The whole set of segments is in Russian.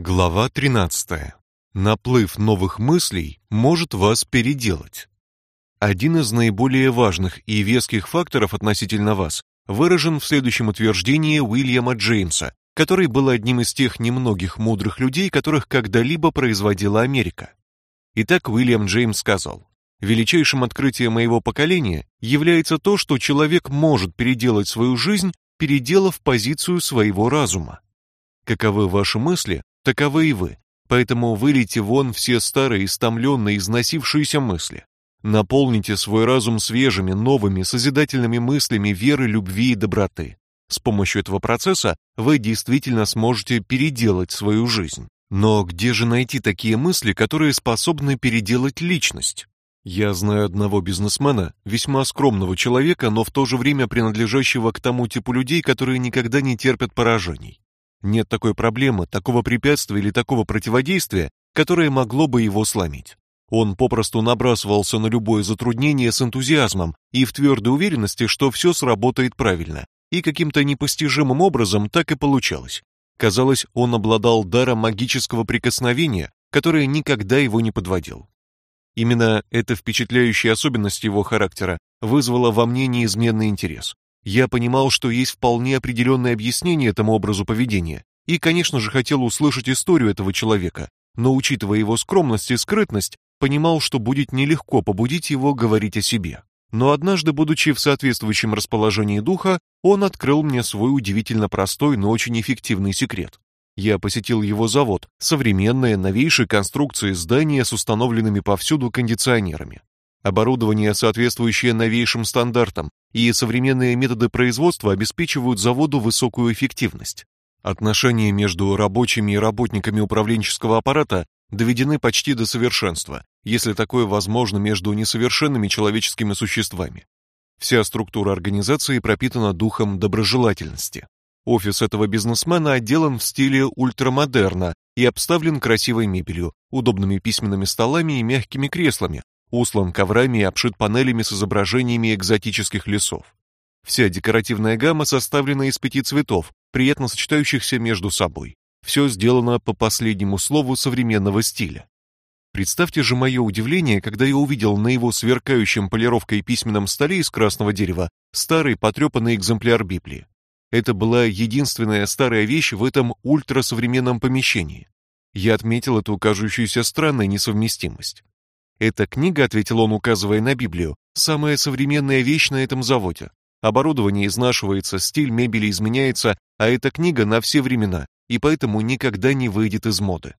Глава 13. Наплыв новых мыслей может вас переделать. Один из наиболее важных и веских факторов относительно вас выражен в следующем утверждении Уильяма Джеймса, который был одним из тех немногих мудрых людей, которых когда-либо производила Америка. Итак, Уильям Джеймс сказал: "Величайшим открытием моего поколения является то, что человек может переделать свою жизнь, переделав позицию своего разума. Каковы ваши мысли, таковы и вы. Поэтому вылейте вон все старые, истомленные, износившиеся мысли. Наполните свой разум свежими, новыми, созидательными мыслями веры, любви и доброты. С помощью этого процесса вы действительно сможете переделать свою жизнь. Но где же найти такие мысли, которые способны переделать личность? Я знаю одного бизнесмена, весьма скромного человека, но в то же время принадлежащего к тому типу людей, которые никогда не терпят поражений. Нет такой проблемы, такого препятствия или такого противодействия, которое могло бы его сломить. Он попросту набрасывался на любое затруднение с энтузиазмом и в твердой уверенности, что все сработает правильно. И каким-то непостижимым образом так и получалось. Казалось, он обладал даром магического прикосновения, которое никогда его не подводил. Именно эта впечатляющая особенность его характера вызвала во мне неизменный интерес. Я понимал, что есть вполне определенное объяснение этому образу поведения, и, конечно же, хотел услышать историю этого человека, но, учитывая его скромность и скрытность, понимал, что будет нелегко побудить его говорить о себе. Но однажды, будучи в соответствующем расположении духа, он открыл мне свой удивительно простой, но очень эффективный секрет. Я посетил его завод, современное, новейшей конструкции здание с установленными повсюду кондиционерами. Оборудование, соответствующее новейшим стандартам, и современные методы производства обеспечивают заводу высокую эффективность. Отношения между рабочими и работниками управленческого аппарата доведены почти до совершенства, если такое возможно между несовершенными человеческими существами. Вся структура организации пропитана духом доброжелательности. Офис этого бизнесмена отделан в стиле ультрамодерна и обставлен красивой мебелью, удобными письменными столами и мягкими креслами, услан коврами и обшит панелями с изображениями экзотических лесов. Вся декоративная гамма составлена из пяти цветов, приятно сочетающихся между собой. Все сделано по последнему слову современного стиля. Представьте же мое удивление, когда я увидел на его сверкающем полировкой письменном столе из красного дерева старый потрепанный экземпляр Библии. Это была единственная старая вещь в этом ультрасовременном помещении. Я отметил эту кажущуюся странной несовместимость. Эта книга, ответил он, указывая на Библию, самая современная вещь на этом заводе. Оборудование изнашивается, стиль мебели изменяется, а эта книга на все времена, и поэтому никогда не выйдет из моды.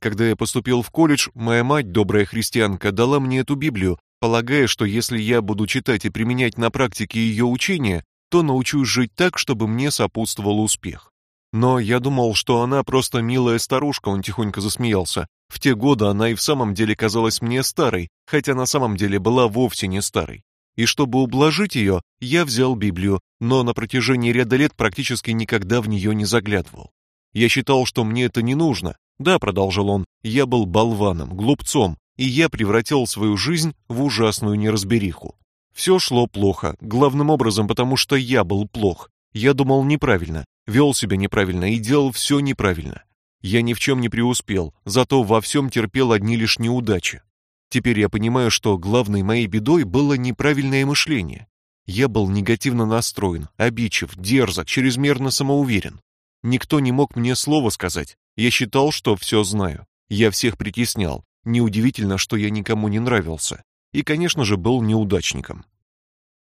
Когда я поступил в колледж, моя мать, добрая христианка, дала мне эту Библию, полагая, что если я буду читать и применять на практике ее учения, то научусь жить так, чтобы мне сопутствовал успех. Но я думал, что она просто милая старушка, он тихонько засмеялся, в те годы она и в самом деле казалась мне старой, хотя на самом деле была вовсе не старой. И чтобы ублажить ее, я взял Библию, но на протяжении ряда лет практически никогда в нее не заглядывал. Я считал, что мне это не нужно. Да, продолжил он, я был болваном, глупцом, и я превратил свою жизнь в ужасную неразбериху. Все шло плохо, главным образом потому, что я был плох. Я думал неправильно, вел себя неправильно и делал все неправильно. Я ни в чем не преуспел, зато во всем терпел одни лишь неудачи. Теперь я понимаю, что главной моей бедой было неправильное мышление. Я был негативно настроен, обидчив, дерзок, чрезмерно самоуверен. Никто не мог мне слова сказать. Я считал, что все знаю. Я всех притеснял. Неудивительно, что я никому не нравился. И, конечно же, был неудачником.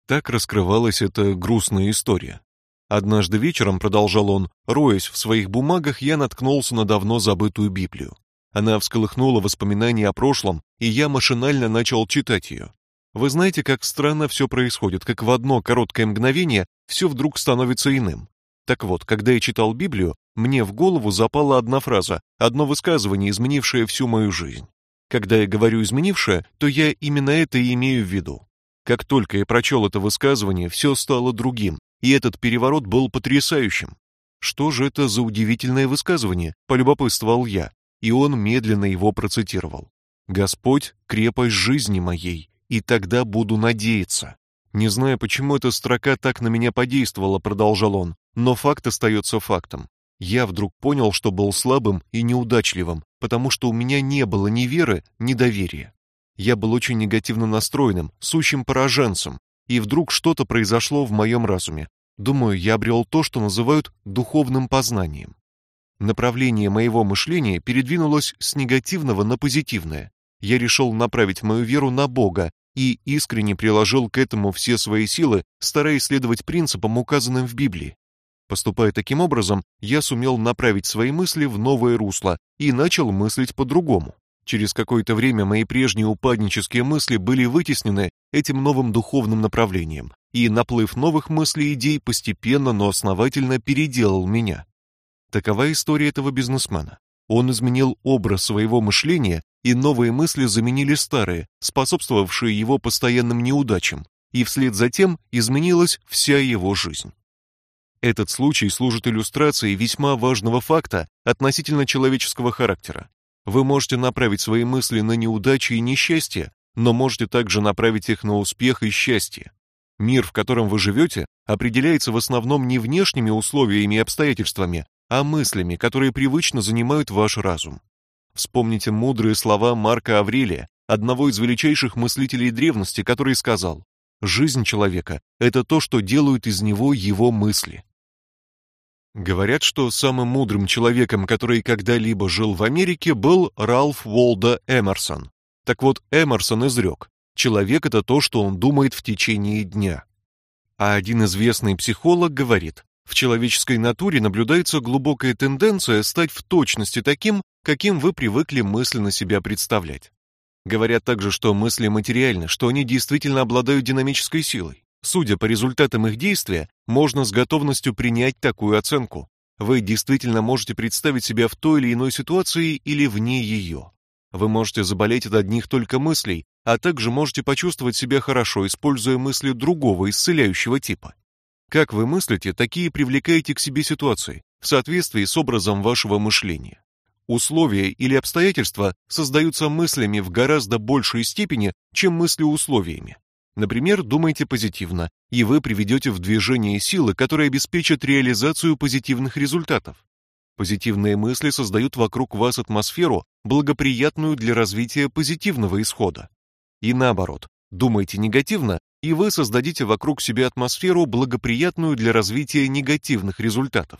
Так раскрывалась эта грустная история. Однажды вечером, продолжал он, роясь в своих бумагах, я наткнулся на давно забытую Библию. Она всколыхнула воспоминания о прошлом, и я машинально начал читать ее. Вы знаете, как странно все происходит, как в одно короткое мгновение все вдруг становится иным. Так вот, когда я читал Библию, мне в голову запала одна фраза, одно высказывание, изменившее всю мою жизнь. Когда я говорю изменившее, то я именно это и имею в виду. Как только я прочел это высказывание, все стало другим, и этот переворот был потрясающим. Что же это за удивительное высказывание, полюбопытствовал я, и он медленно его процитировал. Господь крепость жизни моей, и тогда буду надеяться. Не знаю, почему эта строка так на меня подействовала, продолжал он, но факт остается фактом. Я вдруг понял, что был слабым и неудачливым, потому что у меня не было ни веры, ни доверия. Я был очень негативно настроенным, сущим пораженцем, и вдруг что-то произошло в моем разуме. Думаю, я обрел то, что называют духовным познанием. Направление моего мышления передвинулось с негативного на позитивное. Я решил направить мою веру на Бога и искренне приложил к этому все свои силы, стараясь следовать принципам, указанным в Библии. Поступая таким образом, я сумел направить свои мысли в новое русло и начал мыслить по-другому. Через какое-то время мои прежние упаднические мысли были вытеснены этим новым духовным направлением, и наплыв новых мыслей и идей постепенно, но основательно переделал меня. Такова история этого бизнесмена. Он изменил образ своего мышления, и новые мысли заменили старые, способствовавшие его постоянным неудачам, и вслед за тем изменилась вся его жизнь. Этот случай служит иллюстрацией весьма важного факта относительно человеческого характера. Вы можете направить свои мысли на неудачи и несчастье, но можете также направить их на успех и счастье. Мир, в котором вы живете, определяется в основном не внешними условиями и обстоятельствами, а мыслями, которые привычно занимают ваш разум. Вспомните мудрые слова Марка Аврелия, одного из величайших мыслителей древности, который сказал: "Жизнь человека это то, что делают из него его мысли". Говорят, что самым мудрым человеком, который когда-либо жил в Америке, был Ральф Волда Эмерсон. Так вот, Эмерсон изрек: человек это то, что он думает в течение дня. А один известный психолог говорит: в человеческой натуре наблюдается глубокая тенденция стать в точности таким, каким вы привыкли мысленно себя представлять. Говорят также, что мысли материальны, что они действительно обладают динамической силой. Судя по результатам их действия, можно с готовностью принять такую оценку. Вы действительно можете представить себя в той или иной ситуации или вне ее. Вы можете заболеть от одних только мыслей, а также можете почувствовать себя хорошо, используя мысли другого исцеляющего типа. Как вы мыслите, такие привлекаете к себе ситуации в соответствии с образом вашего мышления. Условия или обстоятельства создаются мыслями в гораздо большей степени, чем мысли условиями. Например, думайте позитивно, и вы приведете в движение силы, которые обеспечат реализацию позитивных результатов. Позитивные мысли создают вокруг вас атмосферу, благоприятную для развития позитивного исхода. И наоборот, думайте негативно, и вы создадите вокруг себя атмосферу, благоприятную для развития негативных результатов.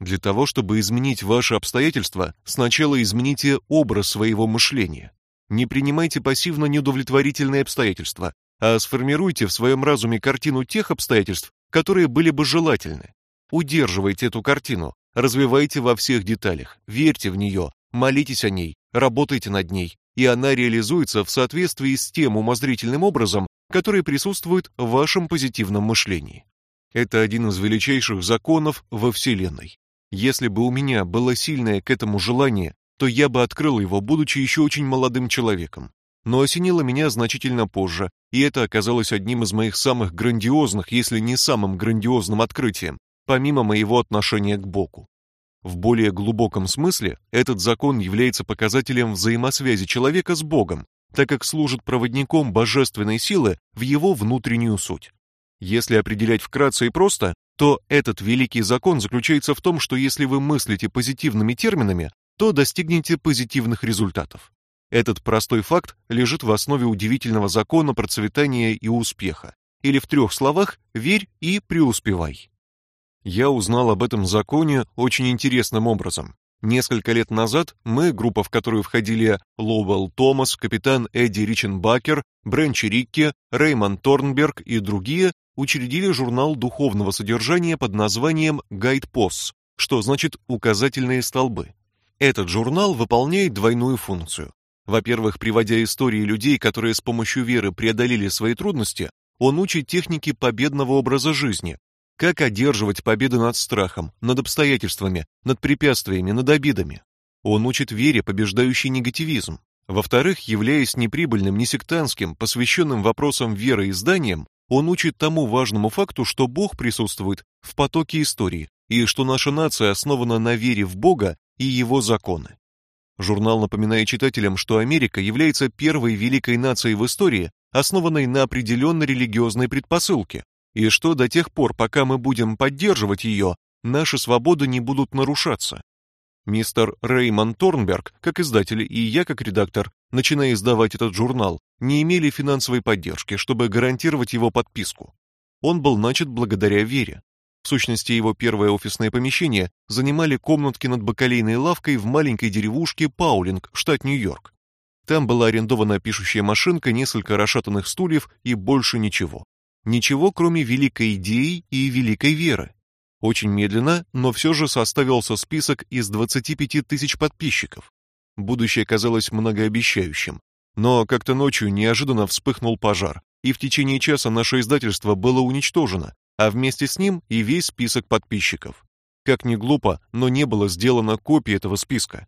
Для того, чтобы изменить ваши обстоятельства, сначала измените образ своего мышления. Не принимайте пассивно неудовлетворительные обстоятельства, а сформируйте в своем разуме картину тех обстоятельств, которые были бы желательны. Удерживайте эту картину, развивайте во всех деталях, верьте в нее, молитесь о ней, работайте над ней, и она реализуется в соответствии с тем умозрительным образом, который присутствует в вашем позитивном мышлении. Это один из величайших законов во Вселенной. Если бы у меня было сильное к этому желание, то я бы открыл его, будучи еще очень молодым человеком но осенило меня значительно позже, и это оказалось одним из моих самых грандиозных, если не самым грандиозным открытием, помимо моего отношения к Богу. В более глубоком смысле этот закон является показателем взаимосвязи человека с Богом, так как служит проводником божественной силы в его внутреннюю суть. Если определять вкратце и просто, то этот великий закон заключается в том, что если вы мыслите позитивными терминами, то достигнете позитивных результатов. Этот простой факт лежит в основе удивительного закона процветания и успеха. Или в трех словах: верь и преуспевай. Я узнал об этом законе очень интересным образом. Несколько лет назад мы, группа, в которую входили Лоуэлл Томас, капитан Эдди Риченбакер, Бренчи Рикке, Реймон Торнберг и другие, учредили журнал духовного содержания под названием Guideposts, что значит указательные столбы. Этот журнал выполняет двойную функцию. Во-первых, приводя истории людей, которые с помощью веры преодолели свои трудности, он учит техники победного образа жизни, как одерживать победы над страхом, над обстоятельствами, над препятствиями, над обидами. Он учит вере, побеждающей негативизм. Во-вторых, являясь неприбыльным, не сектантским, посвященным вопросам веры изданием, он учит тому важному факту, что Бог присутствует в потоке истории и что наша нация основана на вере в Бога и его законы. Журнал напоминает читателям, что Америка является первой великой нацией в истории, основанной на определенной религиозной предпосылке, и что до тех пор, пока мы будем поддерживать ее, наши свободы не будут нарушаться. Мистер Реймон Торнберг, как издатель, и я, как редактор, начиная издавать этот журнал, не имели финансовой поддержки, чтобы гарантировать его подписку. Он был начат благодаря Вере. В сущности, его первое офисное помещение занимали комнатки над бакалейной лавкой в маленькой деревушке Паулинг, штат Нью-Йорк. Там была арендована пишущая машинка, несколько расшатанных стульев и больше ничего. Ничего, кроме великой идеи и великой веры. Очень медленно, но все же составился список из 25 тысяч подписчиков. Будущее казалось многообещающим. Но как-то ночью неожиданно вспыхнул пожар, и в течение часа наше издательство было уничтожено, а вместе с ним и весь список подписчиков. Как ни глупо, но не было сделано копии этого списка.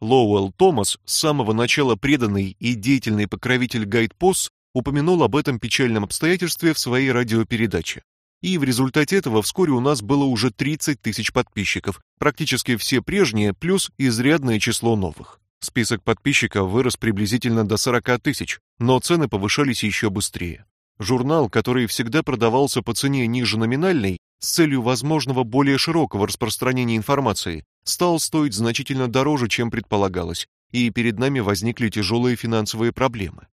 Лоуэлл Томас, с самого начала преданный и деятельный покровитель Гайд Посс, упомянул об этом печальном обстоятельстве в своей радиопередаче. И в результате этого вскоре у нас было уже 30 тысяч подписчиков, практически все прежние, плюс изрядное число новых. Список подписчиков вырос приблизительно до 40 тысяч, но цены повышались еще быстрее. Журнал, который всегда продавался по цене ниже номинальной, с целью возможного более широкого распространения информации, стал стоить значительно дороже, чем предполагалось, и перед нами возникли тяжелые финансовые проблемы.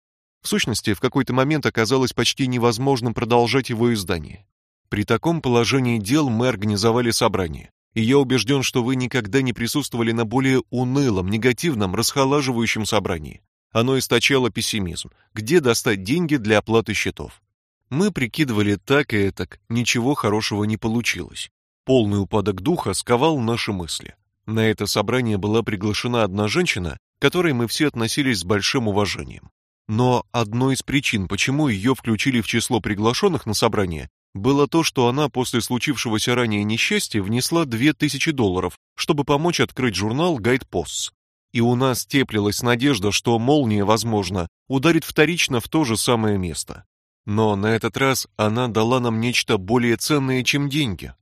В сущности, в какой-то момент оказалось почти невозможным продолжать его издание. При таком положении дел мы организовали собрание. И я убежден, что вы никогда не присутствовали на более унылом, негативном, расхолаживающем собрании. Оно источало пессимизм. Где достать деньги для оплаты счетов? Мы прикидывали так и так, ничего хорошего не получилось. Полный упадок духа сковал наши мысли. На это собрание была приглашена одна женщина, к которой мы все относились с большим уважением. Но одной из причин, почему ее включили в число приглашенных на собрание, было то, что она после случившегося ранее несчастья внесла 2000 долларов, чтобы помочь открыть журнал Posts. И у нас теплилась надежда, что молния, возможно, ударит вторично в то же самое место. Но на этот раз она дала нам нечто более ценное, чем деньги.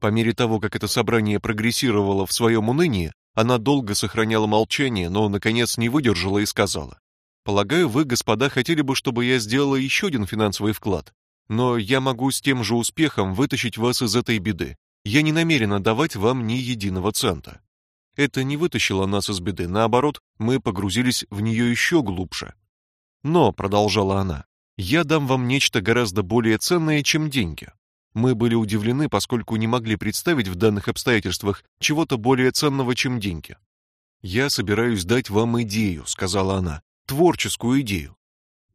По мере того, как это собрание прогрессировало в своем унынии, она долго сохраняла молчание, но наконец не выдержала и сказала: "Полагаю, вы, господа, хотели бы, чтобы я сделала еще один финансовый вклад, но я могу с тем же успехом вытащить вас из этой беды. Я не намерена давать вам ни единого цента. Это не вытащило нас из беды, наоборот, мы погрузились в нее еще глубже. Но, продолжала она, я дам вам нечто гораздо более ценное, чем деньги. Мы были удивлены, поскольку не могли представить в данных обстоятельствах чего-то более ценного, чем деньги. Я собираюсь дать вам идею, сказала она, творческую идею.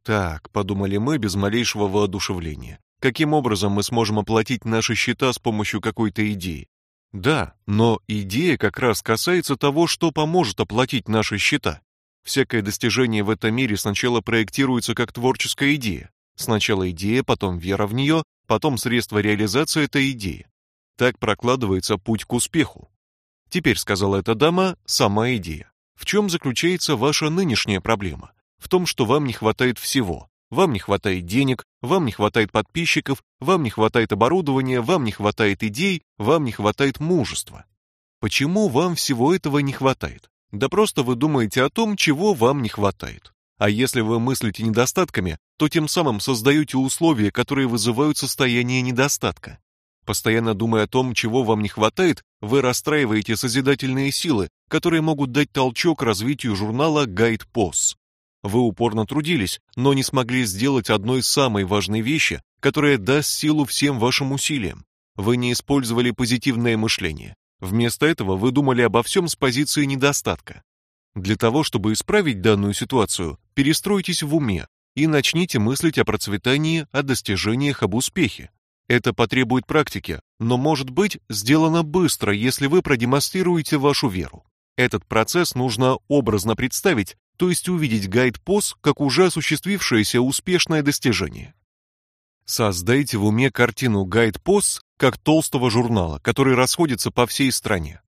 Так, подумали мы без малейшего воодушевления. Каким образом мы сможем оплатить наши счета с помощью какой-то идеи? Да, но идея как раз касается того, что поможет оплатить наши счета. Всякое достижение в этом мире сначала проектируется как творческая идея. Сначала идея, потом вера в нее, потом средства реализации этой идеи. Так прокладывается путь к успеху. Теперь, сказала эта дама, сама идея. В чем заключается ваша нынешняя проблема? в том, что вам не хватает всего. Вам не хватает денег, вам не хватает подписчиков, вам не хватает оборудования, вам не хватает идей, вам не хватает мужества. Почему вам всего этого не хватает? Да просто вы думаете о том, чего вам не хватает. А если вы мыслите недостатками, то тем самым создаете условия, которые вызывают состояние недостатка. Постоянно думая о том, чего вам не хватает, вы расстраиваете созидательные силы, которые могут дать толчок развитию журнала Guide Post. Вы упорно трудились, но не смогли сделать одной самой важной вещи, которая даст силу всем вашим усилиям. Вы не использовали позитивное мышление. Вместо этого вы думали обо всем с позиции недостатка. Для того, чтобы исправить данную ситуацию, перестройтесь в уме и начните мыслить о процветании, о достижениях, об успехе. Это потребует практики, но может быть сделано быстро, если вы продемонстрируете вашу веру. Этот процесс нужно образно представить то есть увидеть гайд-пост как уже осуществившееся успешное достижение. Создайте в уме картину гайд-пост как толстого журнала, который расходится по всей стране.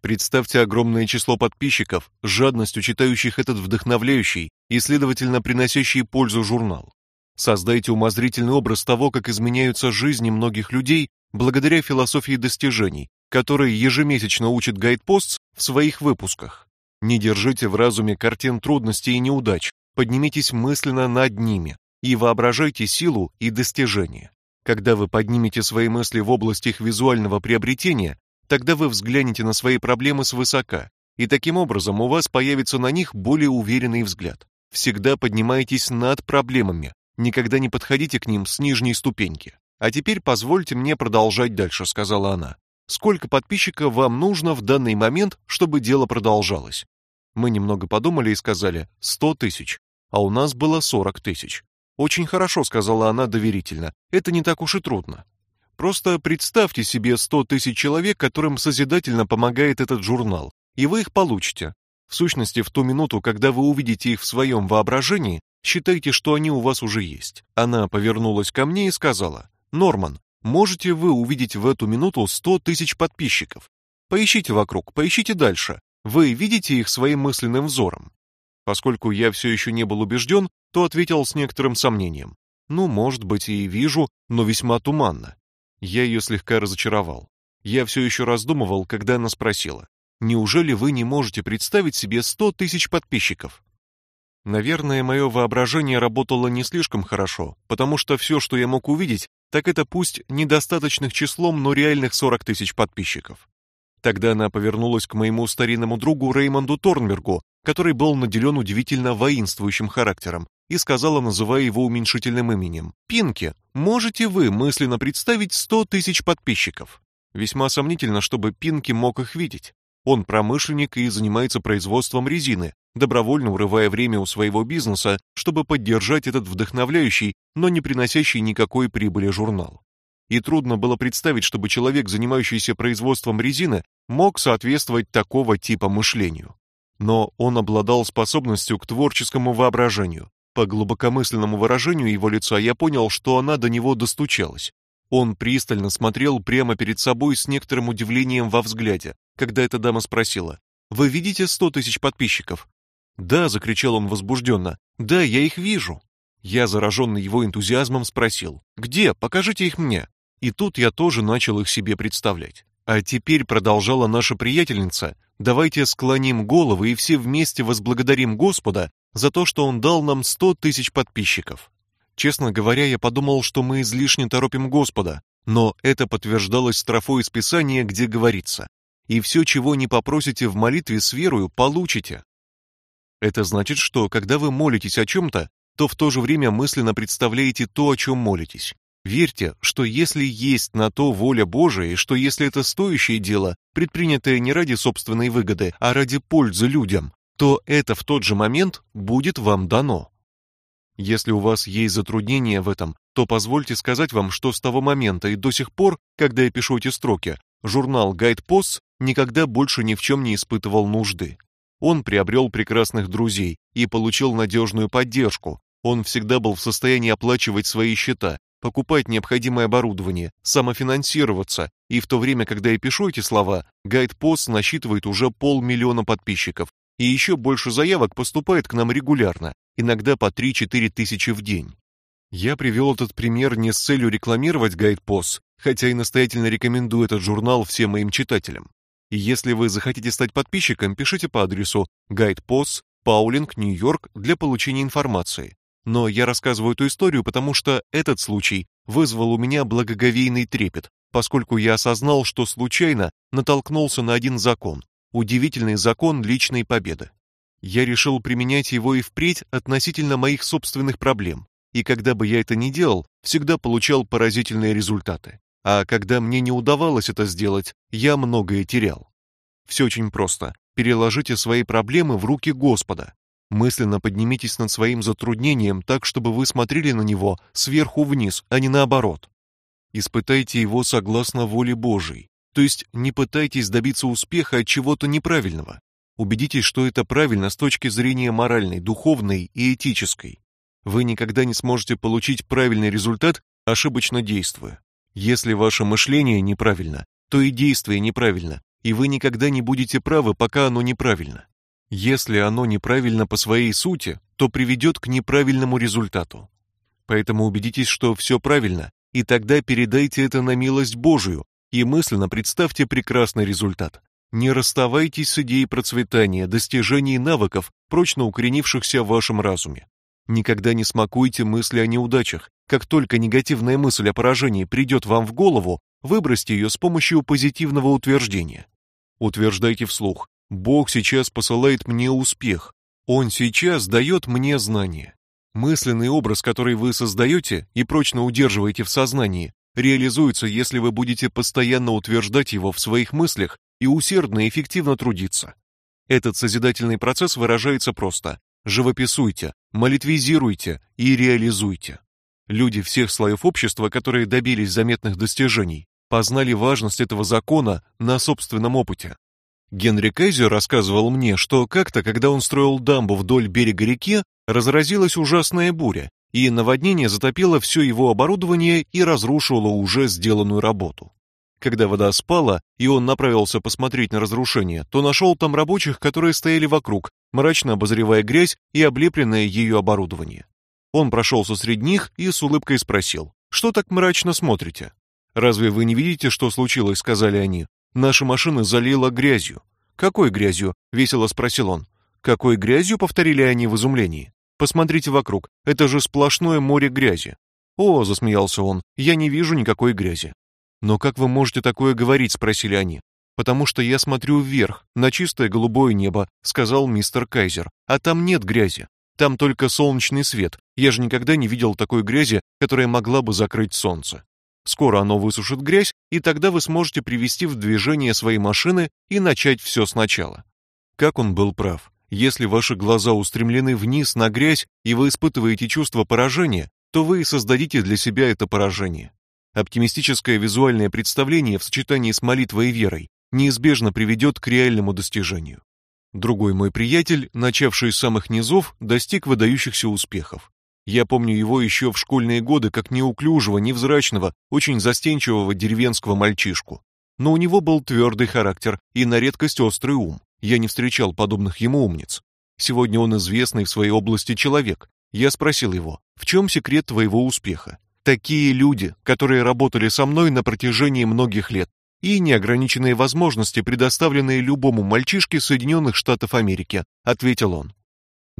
Представьте огромное число подписчиков, жадностью читающих этот вдохновляющий и, следовательно, приносящий пользу журнал. Создайте умозрительный образ того, как изменяются жизни многих людей благодаря философии достижений, которой ежемесячно учит гайд-пост в своих выпусках. Не держите в разуме картин трудностей и неудач, поднимитесь мысленно над ними и воображайте силу и достижения. Когда вы поднимете свои мысли в область их визуального приобретения, тогда вы взглянете на свои проблемы свысока, и таким образом у вас появится на них более уверенный взгляд. Всегда поднимайтесь над проблемами, никогда не подходите к ним с нижней ступеньки. А теперь позвольте мне продолжать дальше, сказала она. Сколько подписчиков вам нужно в данный момент, чтобы дело продолжалось? Мы немного подумали и сказали: сто тысяч, а у нас было сорок тысяч. Очень хорошо, сказала она доверительно. Это не так уж и трудно. Просто представьте себе сто тысяч человек, которым созидательно помогает этот журнал, и вы их получите. В сущности, в ту минуту, когда вы увидите их в своем воображении, считайте, что они у вас уже есть. Она повернулась ко мне и сказала: "Норман, можете вы увидеть в эту минуту сто тысяч подписчиков? Поищите вокруг, поищите дальше. Вы видите их своим мысленным взором?" Поскольку я все еще не был убежден, то ответил с некоторым сомнением. Ну, может быть, и вижу, но весьма туманно. Я ее слегка разочаровал. Я все еще раздумывал, когда она спросила: "Неужели вы не можете представить себе сто тысяч подписчиков?" Наверное, мое воображение работало не слишком хорошо, потому что все, что я мог увидеть, так это пусть недостаточных числом, но реальных сорок тысяч подписчиков. Тогда она повернулась к моему старинному другу Реймонду Торнбергу, который был наделен удивительно воинствующим характером, и сказала, называя его уменьшительным именем: "Пинки, можете вы мысленно представить сто тысяч подписчиков?" Весьма сомнительно, чтобы Пинки мог их видеть. Он промышленник и занимается производством резины, добровольно урывая время у своего бизнеса, чтобы поддержать этот вдохновляющий, но не приносящий никакой прибыли журнал. И трудно было представить, чтобы человек, занимающийся производством резины, мог соответствовать такого типа мышлению. Но он обладал способностью к творческому воображению. По глубокомысленному выражению его лица я понял, что она до него достучалась. Он пристально смотрел прямо перед собой с некоторым удивлением во взгляде, когда эта дама спросила: "Вы видите сто тысяч подписчиков?" "Да", закричал он возбужденно. "Да, я их вижу". Я, зараженный его энтузиазмом, спросил: "Где? Покажите их мне". И тут я тоже начал их себе представлять. А теперь продолжала наша приятельница: "Давайте склоним головы и все вместе возблагодарим Господа за то, что он дал нам сто тысяч подписчиков". Честно говоря, я подумал, что мы излишне торопим Господа, но это подтверждалось строфой из Писания, где говорится: "И все, чего не попросите в молитве с верою, получите". Это значит, что когда вы молитесь о чем то то в то же время мысленно представляете то, о чем молитесь. Верьте, что если есть на то воля Божия, и что если это стоящее дело, предпринятое не ради собственной выгоды, а ради пользы людям, то это в тот же момент будет вам дано. Если у вас есть затруднения в этом, то позвольте сказать вам, что с того момента и до сих пор, когда я пишу эти строки, журнал Guide Post никогда больше ни в чем не испытывал нужды. Он приобрел прекрасных друзей и получил надежную поддержку. Он всегда был в состоянии оплачивать свои счета, покупать необходимое оборудование, самофинансироваться, и в то время, когда я пишу эти слова, Post насчитывает уже полмиллиона подписчиков, и еще больше заявок поступает к нам регулярно, иногда по 3-4 тысячи в день. Я привел этот пример не с целью рекламировать Post, хотя и настоятельно рекомендую этот журнал всем моим читателям. И если вы захотите стать подписчиком, пишите по адресу Guide Post, Паулинг, Нью-Йорк для получения информации. Но я рассказываю эту историю, потому что этот случай вызвал у меня благоговейный трепет, поскольку я осознал, что случайно натолкнулся на один закон, удивительный закон личной победы. Я решил применять его и впредь относительно моих собственных проблем, и когда бы я это ни делал, всегда получал поразительные результаты. А когда мне не удавалось это сделать, я многое терял. Все очень просто. Переложите свои проблемы в руки Господа. Мысленно поднимитесь над своим затруднением так, чтобы вы смотрели на него сверху вниз, а не наоборот. Испытайте его согласно воле Божией. То есть не пытайтесь добиться успеха от чего-то неправильного. Убедитесь, что это правильно с точки зрения моральной, духовной и этической. Вы никогда не сможете получить правильный результат, ошибочно действуя. Если ваше мышление неправильно, то и действие неправильно, и вы никогда не будете правы, пока оно неправильно. Если оно неправильно по своей сути, то приведет к неправильному результату. Поэтому убедитесь, что все правильно, и тогда передайте это на милость Божию и мысленно представьте прекрасный результат. Не расставайтесь с идеей процветания, достижений навыков, прочно укоренившихся в вашем разуме. Никогда не смакуйте мысли о неудачах, Как только негативная мысль о поражении придет вам в голову, выбросьте ее с помощью позитивного утверждения. Утверждайте вслух: Бог сейчас посылает мне успех. Он сейчас дает мне знания. Мысленный образ, который вы создаете и прочно удерживаете в сознании, реализуется, если вы будете постоянно утверждать его в своих мыслях и усердно и эффективно трудиться. Этот созидательный процесс выражается просто: живописуйте, молитвизируйте и реализуйте. Люди всех слоев общества, которые добились заметных достижений, познали важность этого закона на собственном опыте. Генри Кайзер рассказывал мне, что как-то, когда он строил дамбу вдоль берега реки, разразилась ужасная буря, и наводнение затопило все его оборудование и разрушило уже сделанную работу. Когда вода спала, и он направился посмотреть на разрушение, то нашел там рабочих, которые стояли вокруг, мрачно обозревая грязь и облепленное ее оборудование. Он прошелся среди них и с улыбкой спросил: "Что так мрачно смотрите? Разве вы не видите, что случилось?" сказали они. Наши машины залило грязью. Какой грязью? весело спросил он. Какой грязью? повторили они в изумлении. Посмотрите вокруг, это же сплошное море грязи. О, засмеялся он. Я не вижу никакой грязи. Но как вы можете такое говорить, спросили они. Потому что я смотрю вверх, на чистое голубое небо, сказал мистер Кайзер. А там нет грязи. Там только солнечный свет. Я же никогда не видел такой грязи, которая могла бы закрыть солнце. Скоро оно высушит грязь, и тогда вы сможете привести в движение свои машины и начать все сначала. Как он был прав. Если ваши глаза устремлены вниз на грязь, и вы испытываете чувство поражения, то вы и создадите для себя это поражение. Оптимистическое визуальное представление в сочетании с молитвой и верой неизбежно приведет к реальному достижению. Другой мой приятель, начавший с самых низов, достиг выдающихся успехов. Я помню его еще в школьные годы как неуклюжего, невзрачного, очень застенчивого деревенского мальчишку. Но у него был твердый характер и на редкость острый ум. Я не встречал подобных ему умниц. Сегодня он известный в своей области человек. Я спросил его: "В чем секрет твоего успеха?" Такие люди, которые работали со мной на протяжении многих лет, и неограниченные возможности, предоставленные любому мальчишке Соединенных Штатов Америки, ответил он.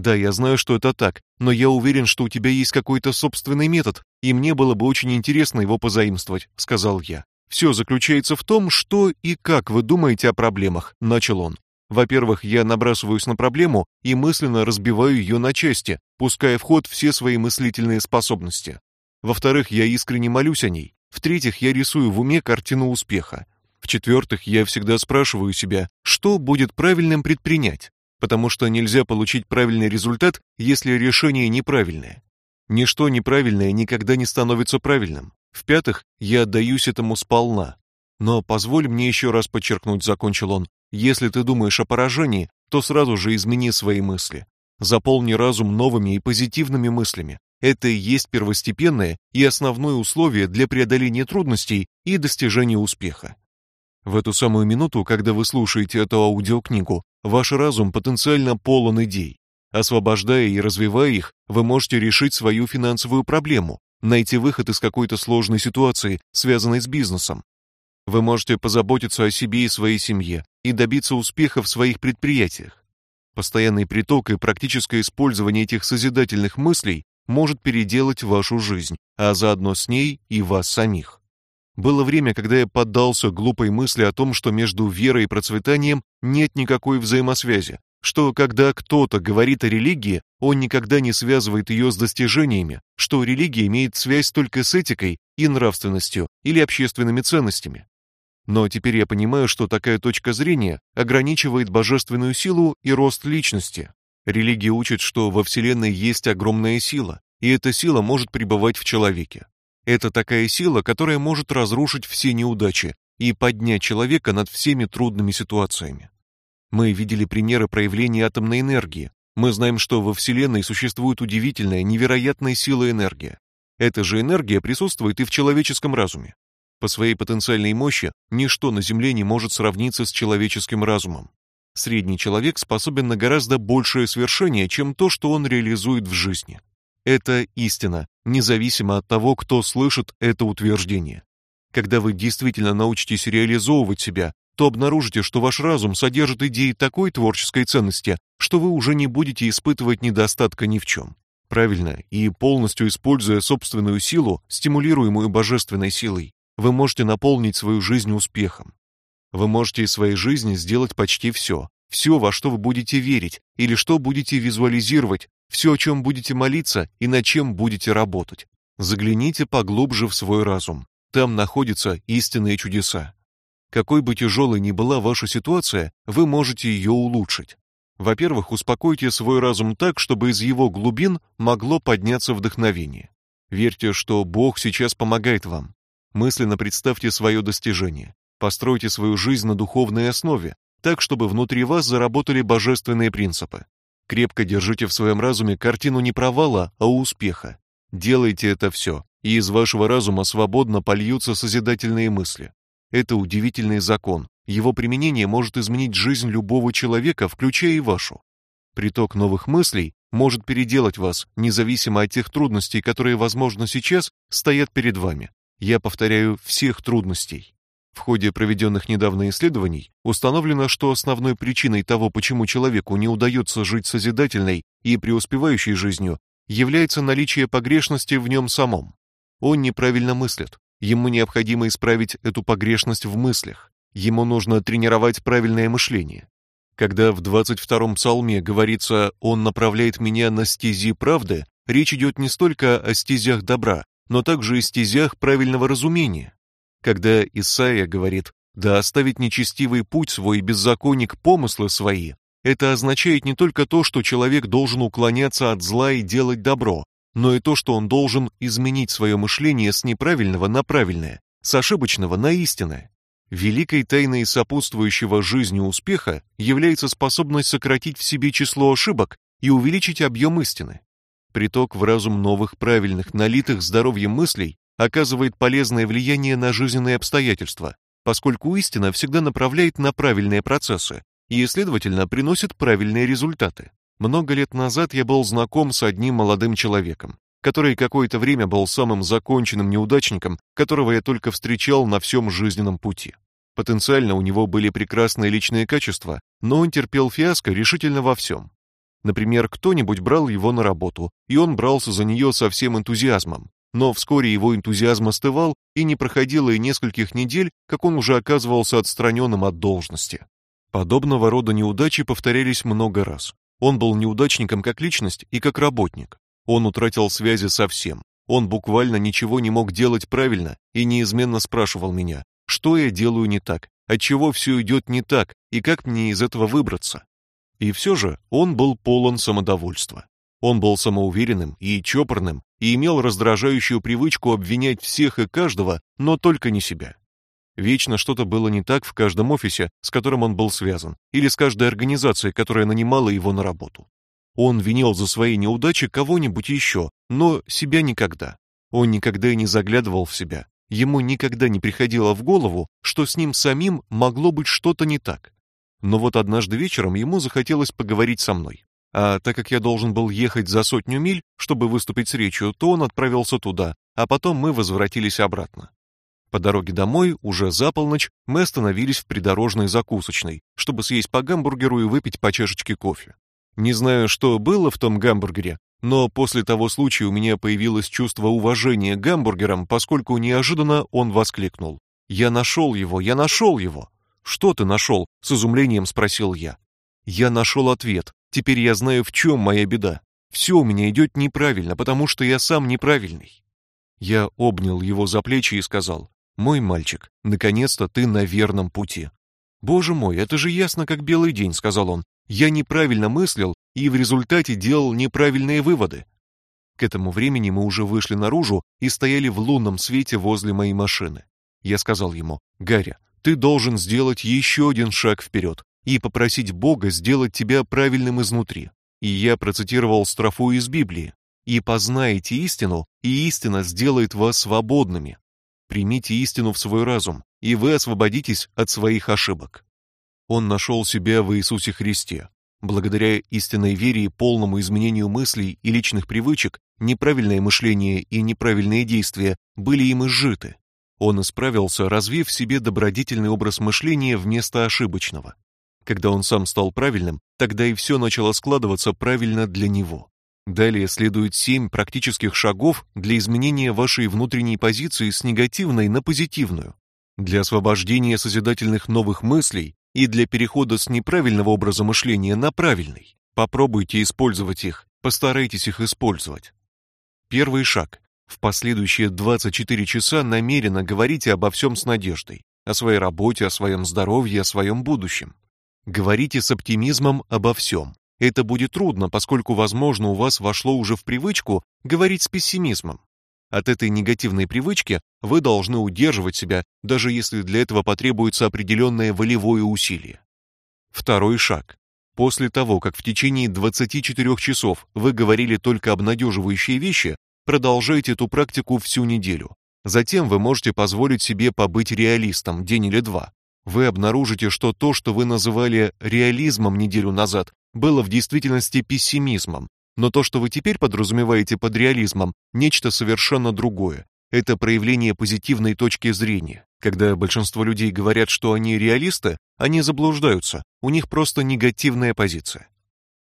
Да, я знаю, что это так, но я уверен, что у тебя есть какой-то собственный метод, и мне было бы очень интересно его позаимствовать, сказал я. Все заключается в том, что и как вы думаете о проблемах, начал он. Во-первых, я набрасываюсь на проблему и мысленно разбиваю ее на части, пуская в ход все свои мыслительные способности. Во-вторых, я искренне молюсь о ней. В-третьих, я рисую в уме картину успеха. В-четвертых, я всегда спрашиваю себя, что будет правильным предпринять потому что нельзя получить правильный результат, если решение неправильное. Ничто неправильное никогда не становится правильным. В-пятых, я отдаюсь этому сполна. Но позволь мне еще раз подчеркнуть, закончил он. Если ты думаешь о поражении, то сразу же измени свои мысли. Заполни разум новыми и позитивными мыслями. Это и есть первостепенное и основное условие для преодоления трудностей и достижения успеха. В эту самую минуту, когда вы слушаете эту аудиокнигу, ваш разум потенциально полон идей. Освобождая и развивая их, вы можете решить свою финансовую проблему, найти выход из какой-то сложной ситуации, связанной с бизнесом. Вы можете позаботиться о себе и своей семье и добиться успеха в своих предприятиях. Постоянный приток и практическое использование этих созидательных мыслей может переделать вашу жизнь, а заодно с ней и вас самих. Было время, когда я поддался глупой мысли о том, что между верой и процветанием нет никакой взаимосвязи, что когда кто-то говорит о религии, он никогда не связывает ее с достижениями, что религия имеет связь только с этикой и нравственностью или общественными ценностями. Но теперь я понимаю, что такая точка зрения ограничивает божественную силу и рост личности. Религия учит, что во Вселенной есть огромная сила, и эта сила может пребывать в человеке. Это такая сила, которая может разрушить все неудачи и поднять человека над всеми трудными ситуациями. Мы видели примеры проявления атомной энергии. Мы знаем, что во Вселенной существует удивительная, невероятная сила энергии. Эта же энергия присутствует и в человеческом разуме. По своей потенциальной мощи ничто на Земле не может сравниться с человеческим разумом. Средний человек способен на гораздо большее свершение, чем то, что он реализует в жизни. Это истина, независимо от того, кто слышит это утверждение. Когда вы действительно научитесь реализовывать себя, то обнаружите, что ваш разум содержит идеи такой творческой ценности, что вы уже не будете испытывать недостатка ни в чем. Правильно, и полностью используя собственную силу, стимулируемую божественной силой, вы можете наполнить свою жизнь успехом. Вы можете из своей жизни сделать почти все. Все, во что вы будете верить, или что будете визуализировать, все, о чем будете молиться и над чем будете работать. Загляните поглубже в свой разум. Там находятся истинные чудеса. Какой бы тяжелой ни была ваша ситуация, вы можете ее улучшить. Во-первых, успокойте свой разум так, чтобы из его глубин могло подняться вдохновение. Верьте, что Бог сейчас помогает вам. Мысленно представьте свое достижение. Постройте свою жизнь на духовной основе, так чтобы внутри вас заработали божественные принципы. Крепко держите в своем разуме картину не провала, а успеха. Делайте это все, и из вашего разума свободно польются созидательные мысли. Это удивительный закон. Его применение может изменить жизнь любого человека, включая и вашу. Приток новых мыслей может переделать вас, независимо от тех трудностей, которые, возможно, сейчас стоят перед вами. Я повторяю, всех трудностей. В ходе проведенных недавно исследований установлено, что основной причиной того, почему человеку не удается жить созидательной и преуспевающей жизнью, является наличие погрешности в нем самом. Он неправильно мыслит. Ему необходимо исправить эту погрешность в мыслях. Ему нужно тренировать правильное мышление. Когда в 22-м псалме говорится «Он направляет меня на стези правды», речь идет не столько о стезях добра, но также и стезях правильного разумения. Когда Исаия говорит «Да оставить нечестивый путь свой беззаконник помыслы свои», это означает не только то, что человек должен уклоняться от зла и делать добро, но и то, что он должен изменить свое мышление с неправильного на правильное, с ошибочного на истинное. Великой тайной сопутствующего жизни успеха является способность сократить в себе число ошибок и увеличить объем истины. Приток в разум новых правильных, налитых здоровьем мыслей оказывает полезное влияние на жизненные обстоятельства, поскольку истина всегда направляет на правильные процессы и, следовательно, приносит правильные результаты. Много лет назад я был знаком с одним молодым человеком, который какое-то время был самым законченным неудачником, которого я только встречал на всем жизненном пути. Потенциально у него были прекрасные личные качества, но он терпел фиаско решительно во всем. Например, кто-нибудь брал его на работу, и он брался за нее со всем энтузиазмом, но вскоре его энтузиазм остывал, и не проходило и нескольких недель, как он уже оказывался отстраненным от должности. Подобного рода неудачи повторялись много раз. Он был неудачником как личность и как работник. Он утратил связи со всем. Он буквально ничего не мог делать правильно и неизменно спрашивал меня, что я делаю не так, отчего все идет не так и как мне из этого выбраться. И все же он был полон самодовольства. Он был самоуверенным и чопорным и имел раздражающую привычку обвинять всех и каждого, но только не себя. Вечно что-то было не так в каждом офисе, с которым он был связан, или с каждой организацией, которая нанимала его на работу. Он винил за свои неудачи кого-нибудь еще, но себя никогда. Он никогда и не заглядывал в себя. Ему никогда не приходило в голову, что с ним самим могло быть что-то не так. Но вот однажды вечером ему захотелось поговорить со мной. А так как я должен был ехать за сотню миль, чтобы выступить с речью, то он отправился туда, а потом мы возвратились обратно. По дороге домой, уже за полночь, мы остановились в придорожной закусочной, чтобы съесть по гамбургеру и выпить по чашечке кофе. Не знаю, что было в том гамбургере, но после того случая у меня появилось чувство уважения к гамбургерам, поскольку неожиданно он воскликнул: "Я нашел его, я нашел его!" "Что ты нашел?» — с изумлением спросил я. "Я нашел ответ. Теперь я знаю, в чем моя беда. Все у меня идет неправильно, потому что я сам неправильный. Я обнял его за плечи и сказал: "Мой мальчик, наконец-то ты на верном пути". "Боже мой, это же ясно как белый день", сказал он. "Я неправильно мыслил и в результате делал неправильные выводы". К этому времени мы уже вышли наружу и стояли в лунном свете возле моей машины. Я сказал ему: "Гарри, ты должен сделать еще один шаг вперед и попросить Бога сделать тебя правильным изнутри. И я процитировал строфу из Библии: "И познаете истину, и истина сделает вас свободными". Примите истину в свой разум, и вы освободитесь от своих ошибок. Он нашел себя в Иисусе Христе. Благодаря истинной вере и полному изменению мыслей и личных привычек, неправильное мышление и неправильные действия были им изжиты. Он исправился, развив в себе добродетельный образ мышления вместо ошибочного. Когда он сам стал правильным, тогда и все начало складываться правильно для него. Далее следует семь практических шагов для изменения вашей внутренней позиции с негативной на позитивную, для освобождения созидательных новых мыслей и для перехода с неправильного образа мышления на правильный. Попробуйте использовать их, постарайтесь их использовать. Первый шаг. В последующие 24 часа намеренно говорите обо всем с надеждой, о своей работе, о своем здоровье, о своем будущем. Говорите с оптимизмом обо всем. Это будет трудно, поскольку, возможно, у вас вошло уже в привычку говорить с пессимизмом. От этой негативной привычки вы должны удерживать себя, даже если для этого потребуется определенное волевое усилие. Второй шаг. После того, как в течение 24 часов вы говорили только обнадеживающие вещи, продолжайте эту практику всю неделю. Затем вы можете позволить себе побыть реалистом день или два. Вы обнаружите, что то, что вы называли реализмом неделю назад, было в действительности пессимизмом, но то, что вы теперь подразумеваете под реализмом, нечто совершенно другое. Это проявление позитивной точки зрения. Когда большинство людей говорят, что они реалисты, они заблуждаются. У них просто негативная позиция.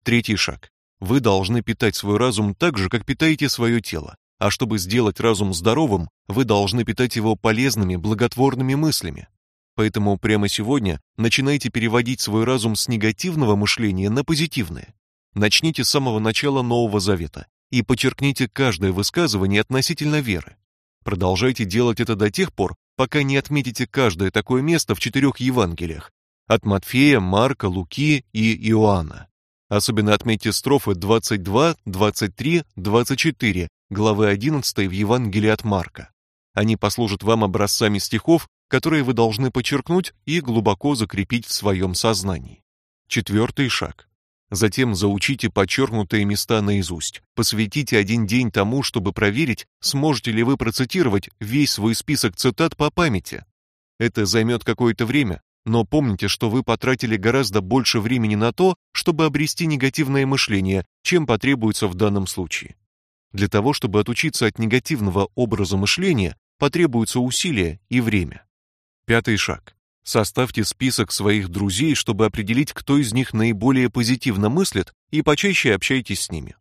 Третий шаг. Вы должны питать свой разум так же, как питаете свое тело. А чтобы сделать разум здоровым, вы должны питать его полезными, благотворными мыслями. Поэтому прямо сегодня начинайте переводить свой разум с негативного мышления на позитивное. Начните с самого начала Нового Завета и подчеркните каждое высказывание относительно веры. Продолжайте делать это до тех пор, пока не отметите каждое такое место в четырех Евангелиях от Матфея, Марка, Луки и Иоанна. Особенно отметьте строфы 22, 23, 24 главы 11 в Евангелии от Марка. Они послужат вам образцами стихов, которые вы должны подчеркнуть и глубоко закрепить в своем сознании. Четвертый шаг. Затем заучите подчеркнутые места наизусть. Посвятите один день тому, чтобы проверить, сможете ли вы процитировать весь свой список цитат по памяти. Это займет какое-то время, но помните, что вы потратили гораздо больше времени на то, чтобы обрести негативное мышление, чем потребуется в данном случае. Для того, чтобы отучиться от негативного образа мышления, потребуются усилия и время. Пятый шаг. Составьте список своих друзей, чтобы определить, кто из них наиболее позитивно мыслит, и почаще общайтесь с ними.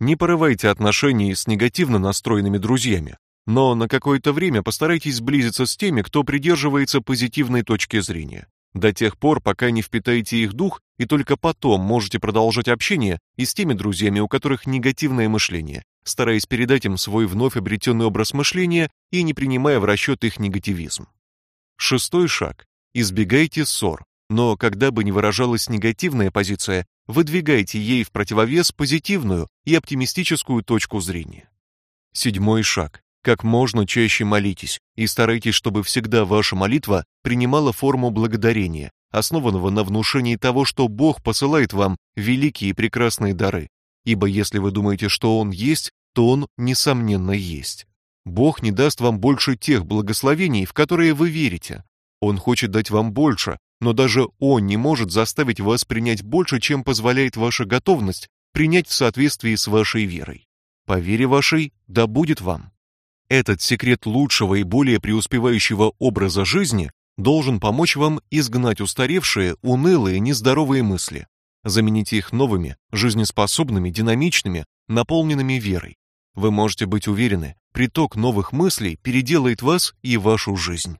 Не порывайте отношения с негативно настроенными друзьями, но на какое-то время постарайтесь сблизиться с теми, кто придерживается позитивной точки зрения. До тех пор, пока не впитаете их дух, и только потом можете продолжать общение и с теми друзьями, у которых негативное мышление, стараясь передать им свой вновь обретенный образ мышления и не принимая в расчет их негативизм. Шестой шаг. Избегайте ссор, но когда бы ни выражалась негативная позиция, выдвигайте ей в противовес позитивную и оптимистическую точку зрения. Седьмой шаг. Как можно чаще молитесь и старайтесь, чтобы всегда ваша молитва принимала форму благодарения, основанного на внушении того, что Бог посылает вам великие и прекрасные дары. Ибо если вы думаете, что он есть, то он несомненно есть. Бог не даст вам больше тех благословений, в которые вы верите. Он хочет дать вам больше, но даже он не может заставить вас принять больше, чем позволяет ваша готовность принять в соответствии с вашей верой. По вере вашей да будет вам. Этот секрет лучшего и более преуспевающего образа жизни должен помочь вам изгнать устаревшие, унылые, нездоровые мысли, заменить их новыми, жизнеспособными, динамичными, наполненными верой. Вы можете быть уверены, приток новых мыслей переделает вас и вашу жизнь.